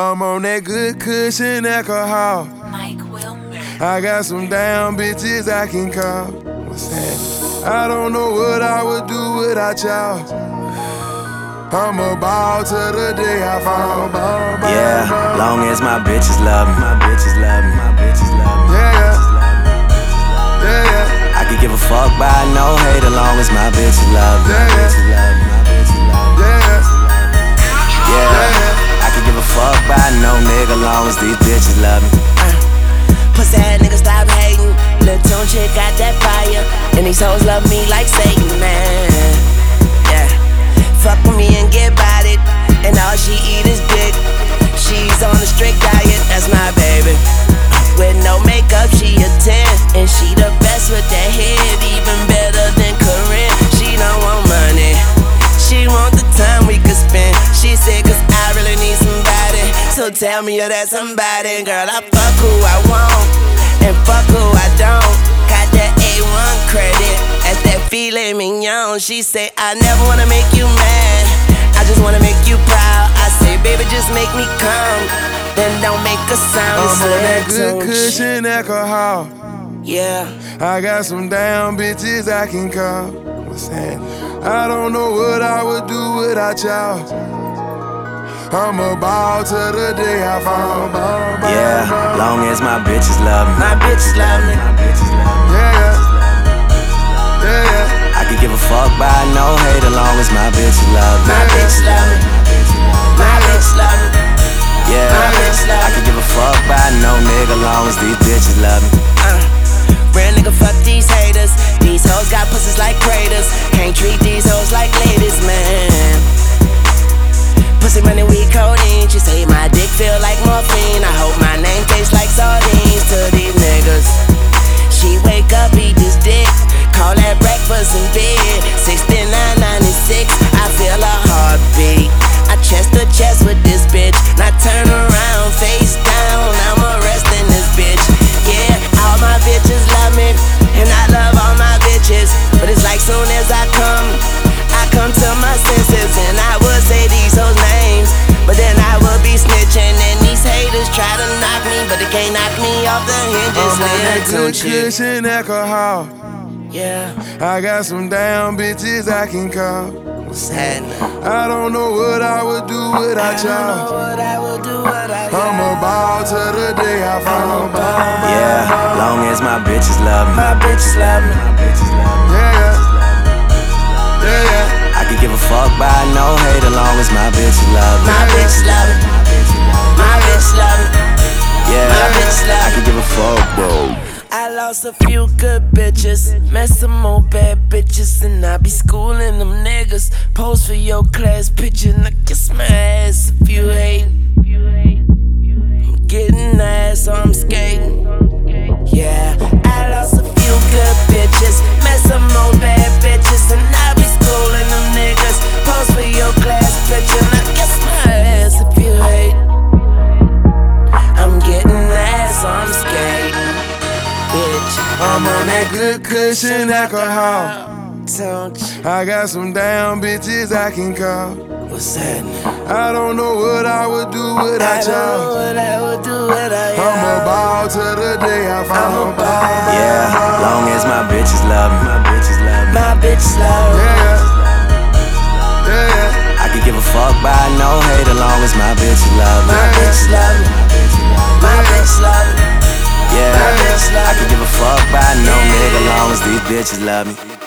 I'm on that good kush and alcohol. Mike WiLL Made-It. I got some damn bitches I can call. What's that? I don't know what I would do without y'all. I'm a ball till the day I fall. Ball, ball, Yeah, ball. long as my bitches love me, my bitches love me, my bitches love me. Yeah, yeah. Yeah, yeah. I could give a fuck by no hate, as long as my bitches love me, my Yeah, yeah. bitches love me, my bitches love me. Yeah, Yeah, yeah. I could give a fuck no nigga, long as these bitches love me. Uh, pussy ass nigga, stop hating. Lil' Tunechi got that fire. And these hoes love me like Satan, man. Tell me you're that somebody. Girl, I fuck who I want. And fuck who I don't. Got that A1 credit. That's that filet mignon. She say, I never wanna make you mad. I just wanna make you proud. I say, baby, just make me come. Then don't make a sound. I'm on that good kush and alcohol. Yeah. I got some damn bitches I can call. What's that? I don't know what I would do without y'all. I'm a ball till the day I fall. Ball, ball, Yeah, ball. long as my bitches love me, My bitches love me. my bitches love me. Yeah, yeah. Yeah, yeah. I could give a fuck by no hate, as long as my bitches love me. My bitches love me. My bitches love me. Yeah, My bitches love I me. could give a fuck by no nigga, long as these bitches love me. Uh, real nigga, fuck these haters. Breakfast in bed. 6996, I feel a heartbeat. I chest to chest with this bitch. Now turn around, face down. I'm arresting this bitch. Yeah, all my bitches love me. And I love all my bitches. But it's like soon as I come, I come to my senses. And I would say these hoes' names. But then I would be snitching. And these haters try to knock me. But they can't knock me off the hinges. I'm on that good shit. alcohol. Yeah, I got some damn bitches I can call. what's happening? I don't know what I would do I without don't know y'all. what I will do, what I I'm a ball till the day I fall. Ball, Yeah, long as my bitches love me, My bitches love me. my bitches love me. Yeah, yeah. Yeah, yeah. I could give a fuck by no hate, as long as my bitches love me. My bitches love me. My bitches love me. Yeah, My bitches love I me. could give a fuck, bro. Lost a few good bitches, met some more bad bitches, and I be schooling them niggas. Pose for your class picture, and I kiss my ass if you hate. I'm getting ass, so I'm skating. Yeah, that good kush and alcohol. I got some damn bitches I can call. What's happening? I don't know what I would do I without don't know y'all. what I would do without you. I'm a ball till the day I fall. I'm a ball. Yeah, long as my bitches love me, my bitches love me. My bitch love. Yeah, yeah. Yeah, yeah. I could give a fuck by no hate, as long as my bitches love me. As these bitches love me.